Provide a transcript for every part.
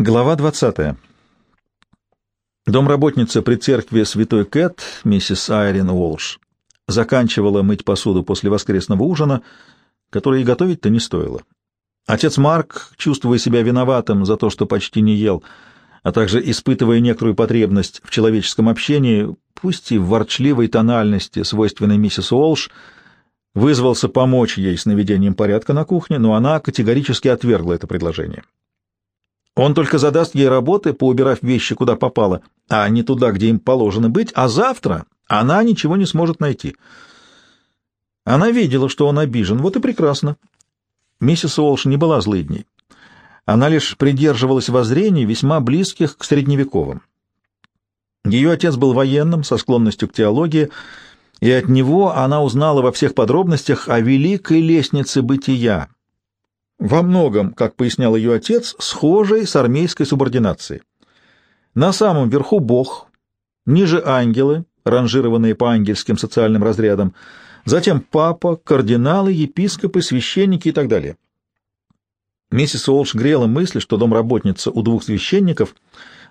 Глава 20. Домработница при церкви Святой Кэт, миссис Айрин Уолш, заканчивала мыть посуду после воскресного ужина, который и готовить-то не стоило. Отец Марк, чувствуя себя виноватым за то, что почти не ел, а также испытывая некоторую потребность в человеческом общении, пусть и в ворчливой тональности, свойственной миссис Уолш, вызвался помочь ей с наведением порядка на кухне, но она категорически отвергла это предложение. Он только задаст ей работы, поубирав вещи куда попало, а не туда, где им положено быть, а завтра она ничего не сможет найти. Она видела, что он обижен, вот и прекрасно. Миссис Уолш не была злыдней. Она лишь придерживалась воззрений, весьма близких к средневековым. Ее отец был военным, со склонностью к теологии, и от него она узнала во всех подробностях о великой лестнице бытия, во многом, как пояснял ее отец, схожей с армейской субординацией. На самом верху Бог, ниже ангелы, ранжированные по ангельским социальным разрядам, затем папа, кардиналы, епископы, священники и так далее. Миссис Уолш грела мысль, что домработница у двух священников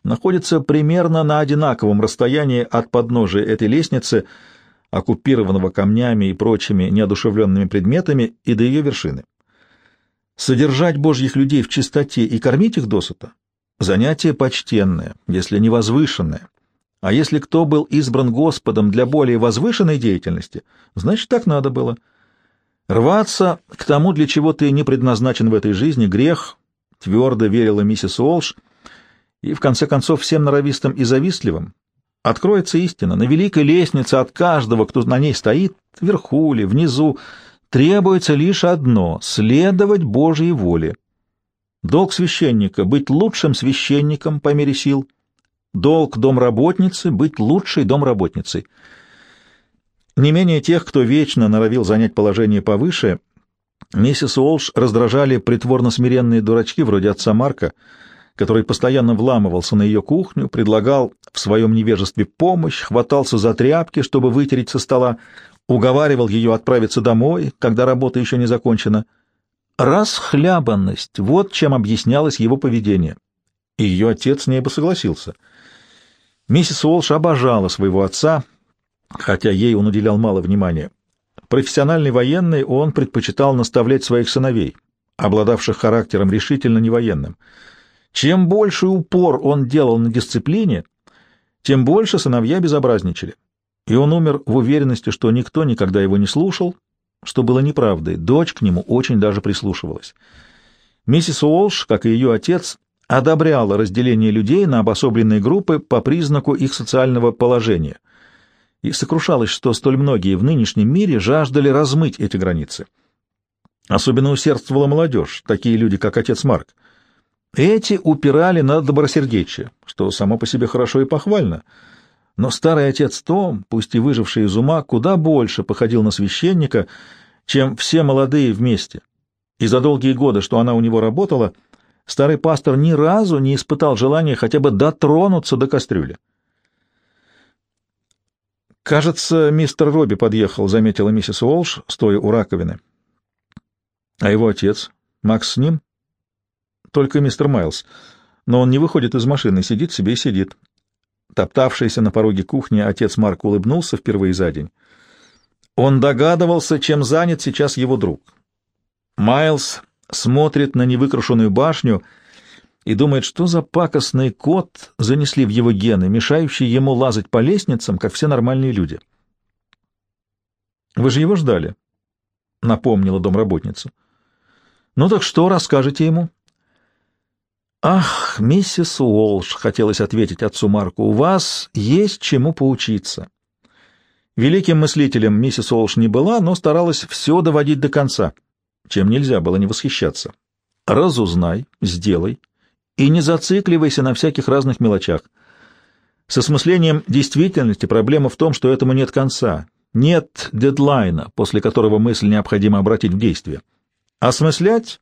находится примерно на одинаковом расстоянии от подножия этой лестницы, оккупированного камнями и прочими неодушевленными предметами, и до ее вершины. Содержать божьих людей в чистоте и кормить их досыта — занятие почтенное, если не возвышенное. А если кто был избран Господом для более возвышенной деятельности, значит, так надо было. Рваться к тому, для чего ты не предназначен в этой жизни, — грех, — твердо верила миссис Уолш, и, в конце концов, всем норовистым и завистливым откроется истина. На великой лестнице от каждого, кто на ней стоит, вверху или внизу, — требуется лишь одно — следовать Божьей воле. Долг священника — быть лучшим священником по мере сил. Долг домработницы — быть лучшей домработницей. Не менее тех, кто вечно норовил занять положение повыше, миссис Уолш раздражали притворно смиренные дурачки вроде отца Марка, который постоянно вламывался на ее кухню, предлагал в своем невежестве помощь, хватался за тряпки, чтобы вытереть со стола, уговаривал ее отправиться домой, когда работа еще не закончена. Расхлябанность — вот чем объяснялось его поведение. И ее отец с ней бы согласился. Миссис Уолш обожала своего отца, хотя ей он уделял мало внимания. Профессиональный военный он предпочитал наставлять своих сыновей, обладавших характером решительно невоенным. Чем больше упор он делал на дисциплине, тем больше сыновья безобразничали и он умер в уверенности, что никто никогда его не слушал, что было неправдой. Дочь к нему очень даже прислушивалась. Миссис Уолш, как и ее отец, одобряла разделение людей на обособленные группы по признаку их социального положения и сокрушалась, что столь многие в нынешнем мире жаждали размыть эти границы. Особенно усердствовала молодежь, такие люди, как отец Марк. Эти упирали на добросердечие, что само по себе хорошо и похвально — но старый отец Том, пусть и выживший из ума, куда больше походил на священника, чем все молодые вместе. И за долгие годы, что она у него работала, старый пастор ни разу не испытал желания хотя бы дотронуться до кастрюли. «Кажется, мистер Робби подъехал», — заметила миссис Уолш, стоя у раковины. «А его отец? Макс с ним?» «Только мистер Майлз. Но он не выходит из машины, сидит себе и сидит. Топтавшийся на пороге кухни отец Марк улыбнулся впервые за день. Он догадывался, чем занят сейчас его друг. Майлз смотрит на невыкрашенную башню и думает, что за пакостный кот занесли в его гены, мешающий ему лазать по лестницам, как все нормальные люди. «Вы же его ждали», — напомнила домработница. «Ну так что расскажете ему?» «Ах, миссис Уолш», — хотелось ответить отцу Марку, — «у вас есть чему поучиться». Великим мыслителем миссис Уолш не была, но старалась все доводить до конца, чем нельзя было не восхищаться. «Разузнай, сделай, и не зацикливайся на всяких разных мелочах. С осмыслением действительности проблема в том, что этому нет конца, нет дедлайна, после которого мысль необходимо обратить в действие. Осмыслять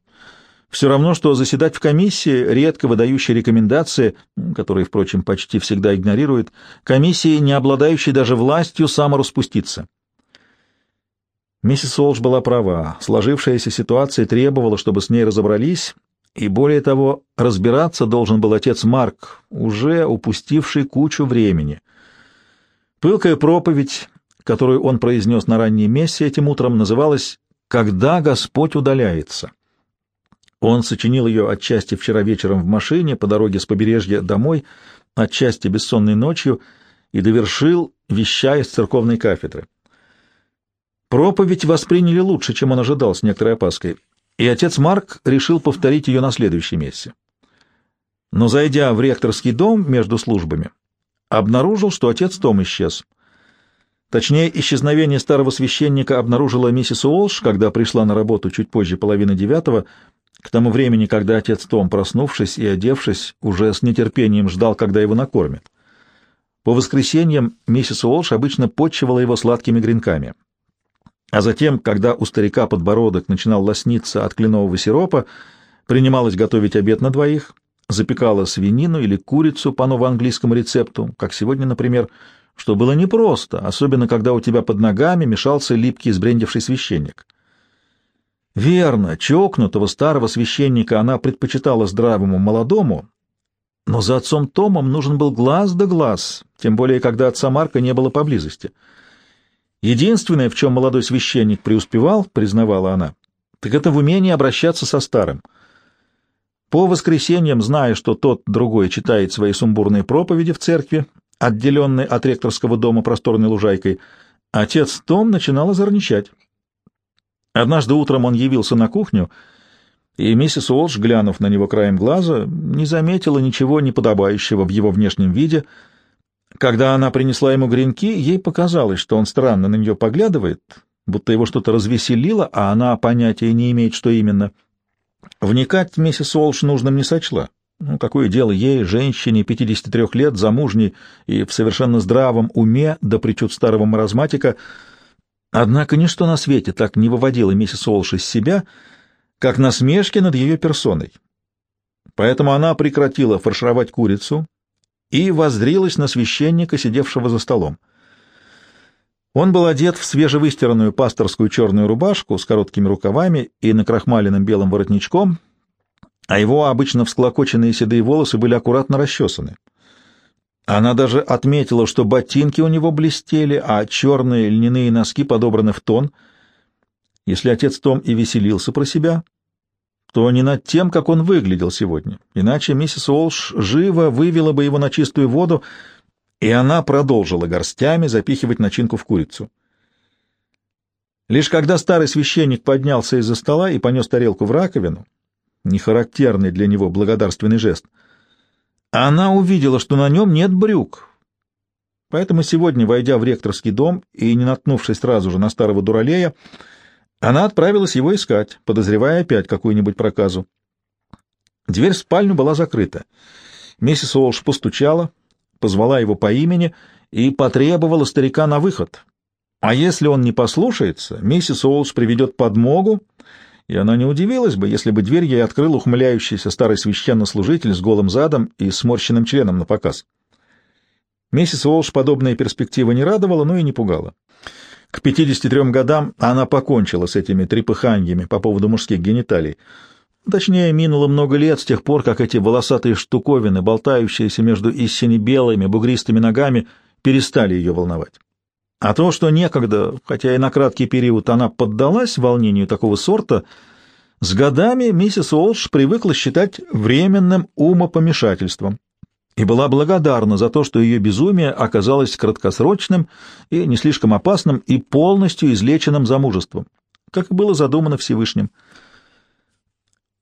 все равно, что заседать в комиссии, редко выдающей рекомендации, которые, впрочем, почти всегда игнорирует, комиссии, не обладающей даже властью самораспуститься. Миссис Олш была права. Сложившаяся ситуация требовала, чтобы с ней разобрались И более того, разбираться должен был отец Марк, уже упустивший кучу времени. Пылкая проповедь, которую он произнес на ранней мессе этим утром, называлась «Когда Господь удаляется». Он сочинил ее отчасти вчера вечером в машине по дороге с побережья домой, отчасти бессонной ночью, и довершил, вещая с церковной кафедры. Проповедь восприняли лучше, чем он ожидал с некоторой опаской и отец Марк решил повторить ее на следующей мессе. Но, зайдя в ректорский дом между службами, обнаружил, что отец Том исчез. Точнее, исчезновение старого священника обнаружила миссис Уолш, когда пришла на работу чуть позже половины девятого, к тому времени, когда отец Том, проснувшись и одевшись, уже с нетерпением ждал, когда его накормят. По воскресеньям миссис Уолш обычно подчивала его сладкими гренками. А затем, когда у старика подбородок начинал лосниться от кленового сиропа, принималась готовить обед на двоих, запекала свинину или курицу по новоанглийскому рецепту, как сегодня, например, что было непросто, особенно когда у тебя под ногами мешался липкий сбрендивший священник. Верно, чокнутого старого священника она предпочитала здравому молодому, но за отцом Томом нужен был глаз да глаз, тем более, когда отца Марка не было поблизости — Единственное, в чем молодой священник преуспевал, признавала она, так это в умении обращаться со старым. По воскресеньям, зная, что тот другой читает свои сумбурные проповеди в церкви, отделенной от ректорского дома просторной лужайкой, отец Том начинал озорничать. Однажды утром он явился на кухню, и миссис Уолш, глянув на него краем глаза, не заметила ничего неподобающего в его внешнем виде — когда она принесла ему гренки, ей показалось, что он странно на нее поглядывает, будто его что-то развеселило, а она понятия не имеет, что именно. Вникать миссис Олш нужным не сочла. Ну, какое дело ей, женщине 53 лет, замужней и в совершенно здравом уме, да причуд старого маразматика. Однако ничто на свете так не выводило миссис Олш из себя, как насмешки над ее персоной. Поэтому она прекратила фаршировать курицу, и воздрилась на священника, сидевшего за столом. Он был одет в свежевыстиранную пасторскую черную рубашку с короткими рукавами и накрахмаленным белым воротничком, а его обычно всклокоченные седые волосы были аккуратно расчесаны. Она даже отметила, что ботинки у него блестели, а черные льняные носки подобраны в тон. Если отец Том и веселился про себя, то не над тем, как он выглядел сегодня. Иначе миссис Уолш живо вывела бы его на чистую воду, и она продолжила горстями запихивать начинку в курицу. Лишь когда старый священник поднялся из-за стола и понес тарелку в раковину, нехарактерный для него благодарственный жест, она увидела, что на нем нет брюк. Поэтому сегодня, войдя в ректорский дом и не наткнувшись сразу же на старого дуралея, она отправилась его искать, подозревая опять какую-нибудь проказу. Дверь в спальню была закрыта. Миссис Уолш постучала, позвала его по имени и потребовала старика на выход. А если он не послушается, миссис Уолш приведет подмогу, и она не удивилась бы, если бы дверь ей открыл ухмыляющийся старый священнослужитель с голым задом и сморщенным членом на показ. Миссис Уолш подобная перспектива не радовала, но и не пугала. К 53 годам она покончила с этими трепыханьями по поводу мужских гениталий. Точнее, минуло много лет с тех пор, как эти волосатые штуковины, болтающиеся между истине белыми, бугристыми ногами, перестали ее волновать. А то, что некогда, хотя и на краткий период, она поддалась волнению такого сорта, с годами миссис Олш привыкла считать временным умопомешательством и была благодарна за то, что ее безумие оказалось краткосрочным и не слишком опасным и полностью излеченным замужеством, как и было задумано Всевышним.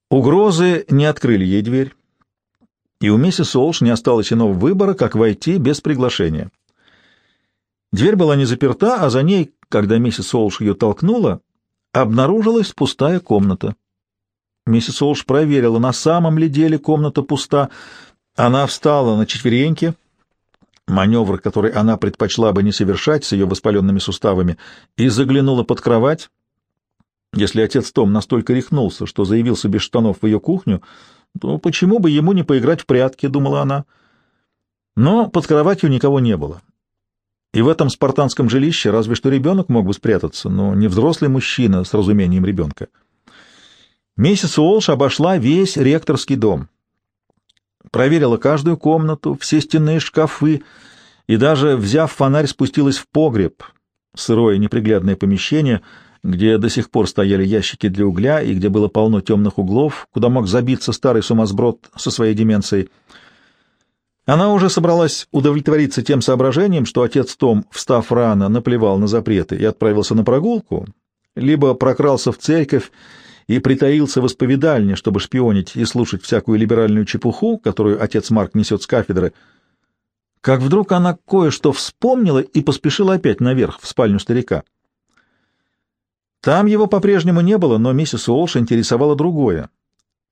Угрозы не открыли ей дверь, и у миссис Олш не осталось иного выбора, как войти без приглашения. Дверь была не заперта, а за ней, когда миссис Олш ее толкнула, обнаружилась пустая комната. Миссис Олш проверила, на самом ли деле комната пуста, она встала на четвереньки, маневр, который она предпочла бы не совершать с ее воспаленными суставами, и заглянула под кровать. Если отец Том настолько рехнулся, что заявился без штанов в ее кухню, то почему бы ему не поиграть в прятки, думала она. Но под кроватью никого не было. И в этом спартанском жилище разве что ребенок мог бы спрятаться, но не взрослый мужчина с разумением ребенка. Миссис Уолш обошла весь ректорский дом. Проверила каждую комнату, все стенные шкафы и даже, взяв фонарь, спустилась в погреб, сырое неприглядное помещение, где до сих пор стояли ящики для угля и где было полно темных углов, куда мог забиться старый сумасброд со своей деменцией. Она уже собралась удовлетвориться тем соображением, что отец Том, встав рано, наплевал на запреты и отправился на прогулку, либо прокрался в церковь и притаился в исповедальне, чтобы шпионить и слушать всякую либеральную чепуху, которую отец Марк несет с кафедры, как вдруг она кое-что вспомнила и поспешила опять наверх, в спальню старика. Там его по-прежнему не было, но миссис Уолш интересовало другое.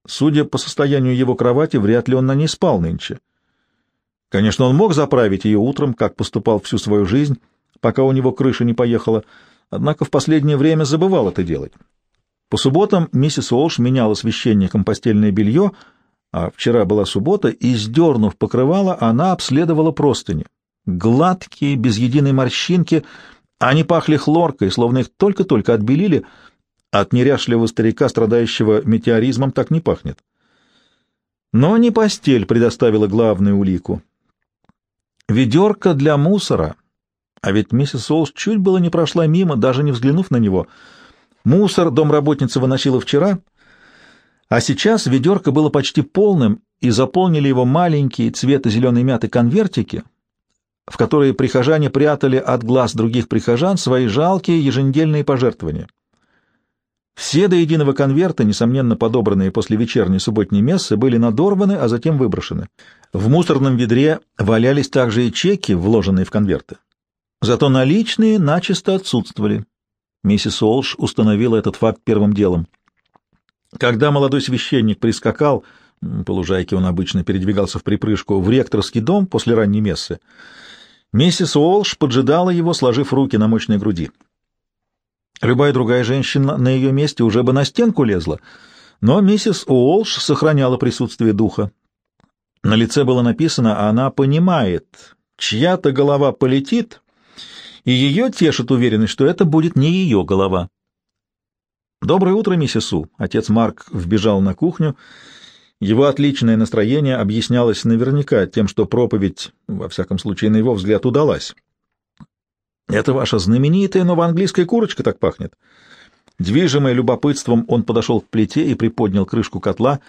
Судя по состоянию его кровати, вряд ли он на ней спал нынче. Конечно, он мог заправить ее утром, как поступал всю свою жизнь, пока у него крыша не поехала, однако в последнее время забывал это делать. По субботам миссис Уолш меняла священникам постельное белье, а вчера была суббота, и, сдернув покрывало, она обследовала простыни. Гладкие, без единой морщинки, они пахли хлоркой, словно их только-только отбелили. От неряшливого старика, страдающего метеоризмом, так не пахнет. Но не постель предоставила главную улику. Ведерко для мусора. А ведь миссис Уолш чуть было не прошла мимо, даже не взглянув на него — Мусор домработница выносила вчера, а сейчас ведерко было почти полным, и заполнили его маленькие цвета зеленой мяты конвертики, в которые прихожане прятали от глаз других прихожан свои жалкие еженедельные пожертвования. Все до единого конверта, несомненно подобранные после вечерней субботней мессы, были надорваны, а затем выброшены. В мусорном ведре валялись также и чеки, вложенные в конверты. Зато наличные начисто отсутствовали. Миссис Олш установила этот факт первым делом. Когда молодой священник прискакал, по лужайке он обычно передвигался в припрыжку, в ректорский дом после ранней мессы, миссис Уолш поджидала его, сложив руки на мощной груди. Любая другая женщина на ее месте уже бы на стенку лезла, но миссис Уолш сохраняла присутствие духа. На лице было написано «Она понимает, чья-то голова полетит, и ее тешит уверенность, что это будет не ее голова. «Доброе утро, миссис У!» Отец Марк вбежал на кухню. Его отличное настроение объяснялось наверняка тем, что проповедь, во всяком случае, на его взгляд, удалась. «Это ваша знаменитая новоанглийская курочка так пахнет». Движимый любопытством, он подошел к плите и приподнял крышку котла,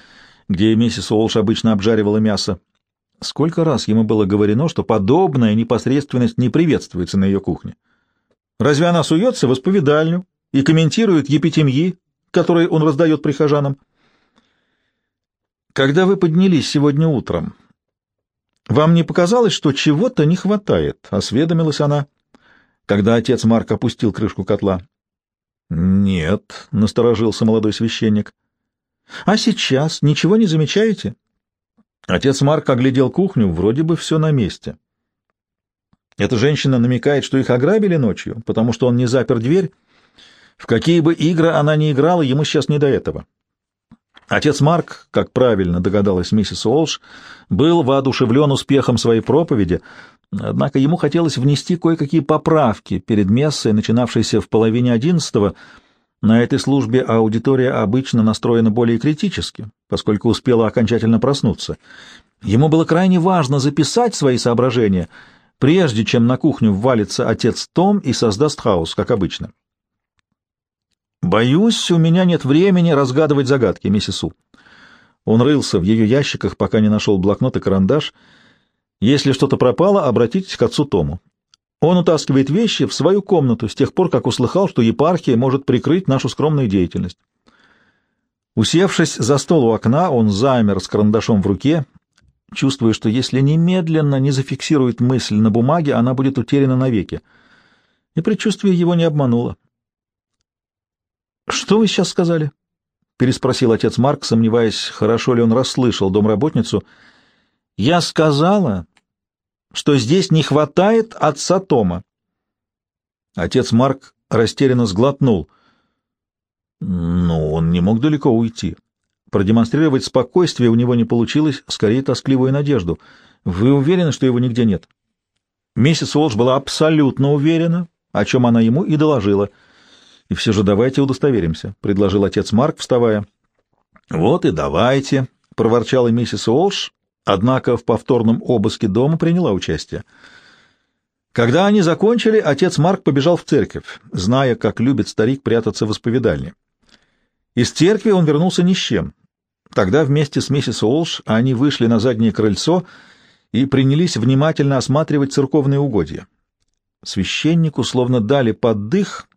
где миссис Уолш обычно обжаривала мясо. Сколько раз ему было говорено, что подобная непосредственность не приветствуется на ее кухне? Разве она суется в исповедальню и комментирует епитемьи, которые он раздает прихожанам? Когда вы поднялись сегодня утром, вам не показалось, что чего-то не хватает? — осведомилась она, когда отец Марк опустил крышку котла. — Нет, — насторожился молодой священник. — А сейчас ничего не замечаете? Отец Марк оглядел кухню, вроде бы все на месте. Эта женщина намекает, что их ограбили ночью, потому что он не запер дверь. В какие бы игры она ни играла, ему сейчас не до этого. Отец Марк, как правильно догадалась миссис Уолш, был воодушевлен успехом своей проповеди, однако ему хотелось внести кое-какие поправки перед мессой, начинавшейся в половине одиннадцатого, на этой службе аудитория обычно настроена более критически, поскольку успела окончательно проснуться. Ему было крайне важно записать свои соображения, прежде чем на кухню ввалится отец Том и создаст хаос, как обычно. «Боюсь, у меня нет времени разгадывать загадки, миссис У». Он рылся в ее ящиках, пока не нашел блокнот и карандаш. «Если что-то пропало, обратитесь к отцу Тому. Он утаскивает вещи в свою комнату с тех пор, как услыхал, что епархия может прикрыть нашу скромную деятельность. Усевшись за стол у окна, он замер с карандашом в руке, чувствуя, что если немедленно не зафиксирует мысль на бумаге, она будет утеряна навеки. И предчувствие его не обмануло. «Что вы сейчас сказали?» — переспросил отец Марк, сомневаясь, хорошо ли он расслышал домработницу. «Я сказала, что здесь не хватает отца Тома. Отец Марк растерянно сглотнул. Но он не мог далеко уйти. Продемонстрировать спокойствие у него не получилось, скорее тоскливую надежду. Вы уверены, что его нигде нет? Миссис Уолш была абсолютно уверена, о чем она ему и доложила. И все же давайте удостоверимся, — предложил отец Марк, вставая. Вот и давайте, — проворчала миссис Уолш, однако в повторном обыске дома приняла участие. Когда они закончили, отец Марк побежал в церковь, зная, как любит старик прятаться в исповедальне. Из церкви он вернулся ни с чем. Тогда вместе с миссис Уолш они вышли на заднее крыльцо и принялись внимательно осматривать церковные угодья. Священнику словно дали поддых,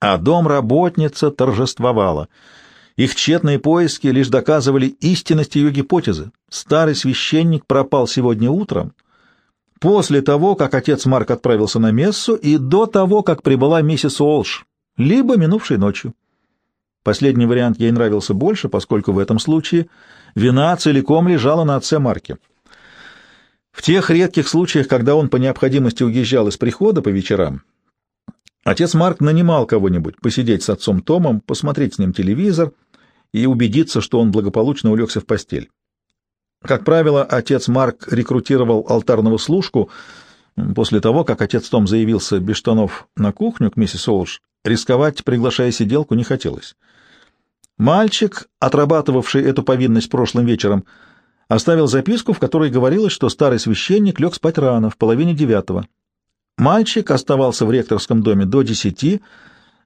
а дом-работница торжествовала. Их тщетные поиски лишь доказывали истинность ее гипотезы. Старый священник пропал сегодня утром, после того, как отец Марк отправился на мессу, и до того, как прибыла миссис Уолш, либо минувшей ночью. Последний вариант ей нравился больше, поскольку в этом случае вина целиком лежала на отце Марке. В тех редких случаях, когда он по необходимости уезжал из прихода по вечерам, отец Марк нанимал кого-нибудь посидеть с отцом Томом, посмотреть с ним телевизор и убедиться, что он благополучно улегся в постель. Как правило, отец Марк рекрутировал алтарного служку. После того, как отец Том заявился без штанов на кухню к миссис Олш, рисковать, приглашая сиделку, не хотелось. Мальчик, отрабатывавший эту повинность прошлым вечером, оставил записку, в которой говорилось, что старый священник лег спать рано, в половине девятого. Мальчик оставался в ректорском доме до десяти,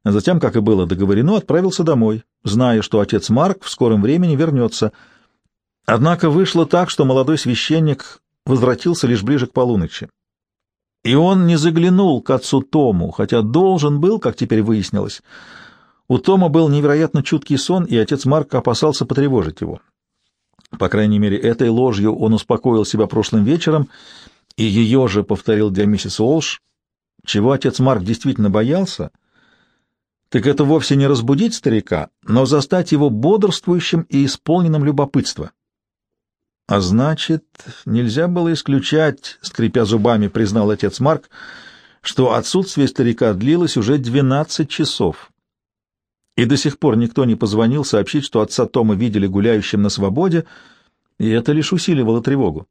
затем, как и было договорено, отправился домой, зная, что отец Марк в скором времени вернется. Однако вышло так, что молодой священник возвратился лишь ближе к полуночи. И он не заглянул к отцу Тому, хотя должен был, как теперь выяснилось. У Тома был невероятно чуткий сон, и отец Марк опасался потревожить его. По крайней мере, этой ложью он успокоил себя прошлым вечером, и ее же повторил для миссис Уолш. Чего отец Марк действительно боялся, так это вовсе не разбудить старика, но застать его бодрствующим и исполненным любопытства. А значит, нельзя было исключать, скрипя зубами, признал отец Марк, что отсутствие старика длилось уже двенадцать часов. И до сих пор никто не позвонил сообщить, что отца Тома видели гуляющим на свободе, и это лишь усиливало тревогу.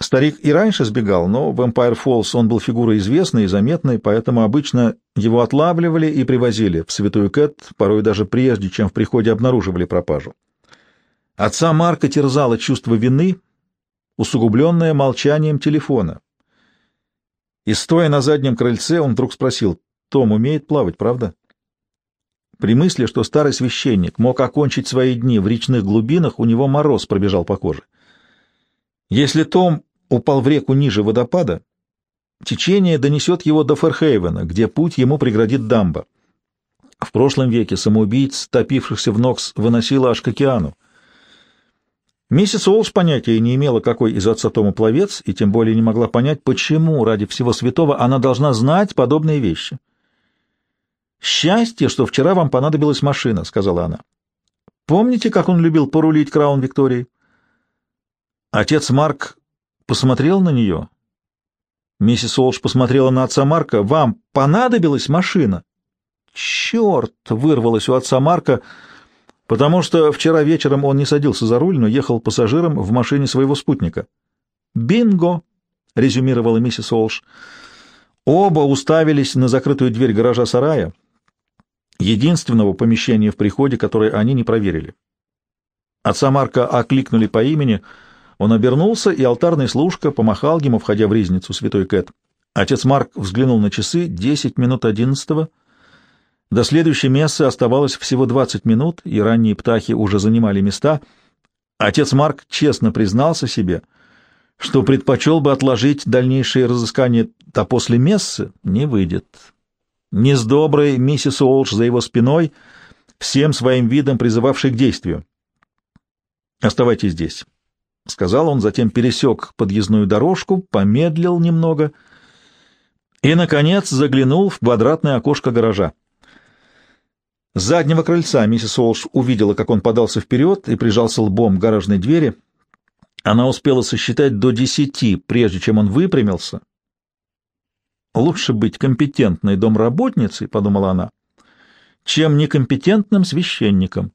Старик и раньше сбегал, но в Empire Falls он был фигурой известной и заметной, поэтому обычно его отлавливали и привозили в Святую Кэт, порой даже прежде, чем в приходе обнаруживали пропажу. Отца Марка терзало чувство вины, усугубленное молчанием телефона. И, стоя на заднем крыльце, он вдруг спросил, «Том умеет плавать, правда?» При мысли, что старый священник мог окончить свои дни в речных глубинах, у него мороз пробежал по коже. Если Том упал в реку ниже водопада, течение донесет его до Ферхейвена, где путь ему преградит дамба. В прошлом веке самоубийц, топившихся в Нокс, выносило аж к океану. Миссис Уолш понятия не имела, какой из отца Тома пловец, и тем более не могла понять, почему ради всего святого она должна знать подобные вещи. «Счастье, что вчера вам понадобилась машина», — сказала она. «Помните, как он любил порулить Краун Виктории?» Отец Марк посмотрел на нее. Миссис Уолш посмотрела на отца Марка. «Вам понадобилась машина?» «Черт!» — вырвалось у отца Марка — потому что вчера вечером он не садился за руль, но ехал пассажиром в машине своего спутника. «Бинго!» — резюмировала миссис Олш. Оба уставились на закрытую дверь гаража-сарая, единственного помещения в приходе, которое они не проверили. Отца Марка окликнули по имени, он обернулся, и алтарный служка помахал ему, входя в ризницу святой Кэт. Отец Марк взглянул на часы, десять минут одиннадцатого — до следующей мессы оставалось всего 20 минут, и ранние птахи уже занимали места. Отец Марк честно признался себе, что предпочел бы отложить дальнейшие разыскания, а после мессы не выйдет. Не с доброй миссис Уолш за его спиной, всем своим видом призывавший к действию. «Оставайтесь здесь», — сказал он, затем пересек подъездную дорожку, помедлил немного и, наконец, заглянул в квадратное окошко гаража. С заднего крыльца миссис Уолш увидела, как он подался вперед и прижался лбом к гаражной двери. Она успела сосчитать до десяти, прежде чем он выпрямился. «Лучше быть компетентной домработницей», — подумала она, — «чем некомпетентным священником».